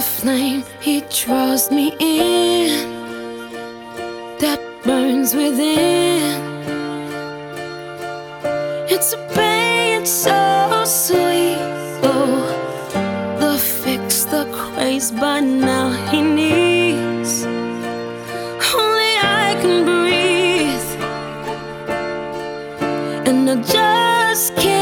the flame he draws me in that burns within. It's a pain so sweet. Oh, the fix, the craze by now he needs. Only I can breathe, and I just can't.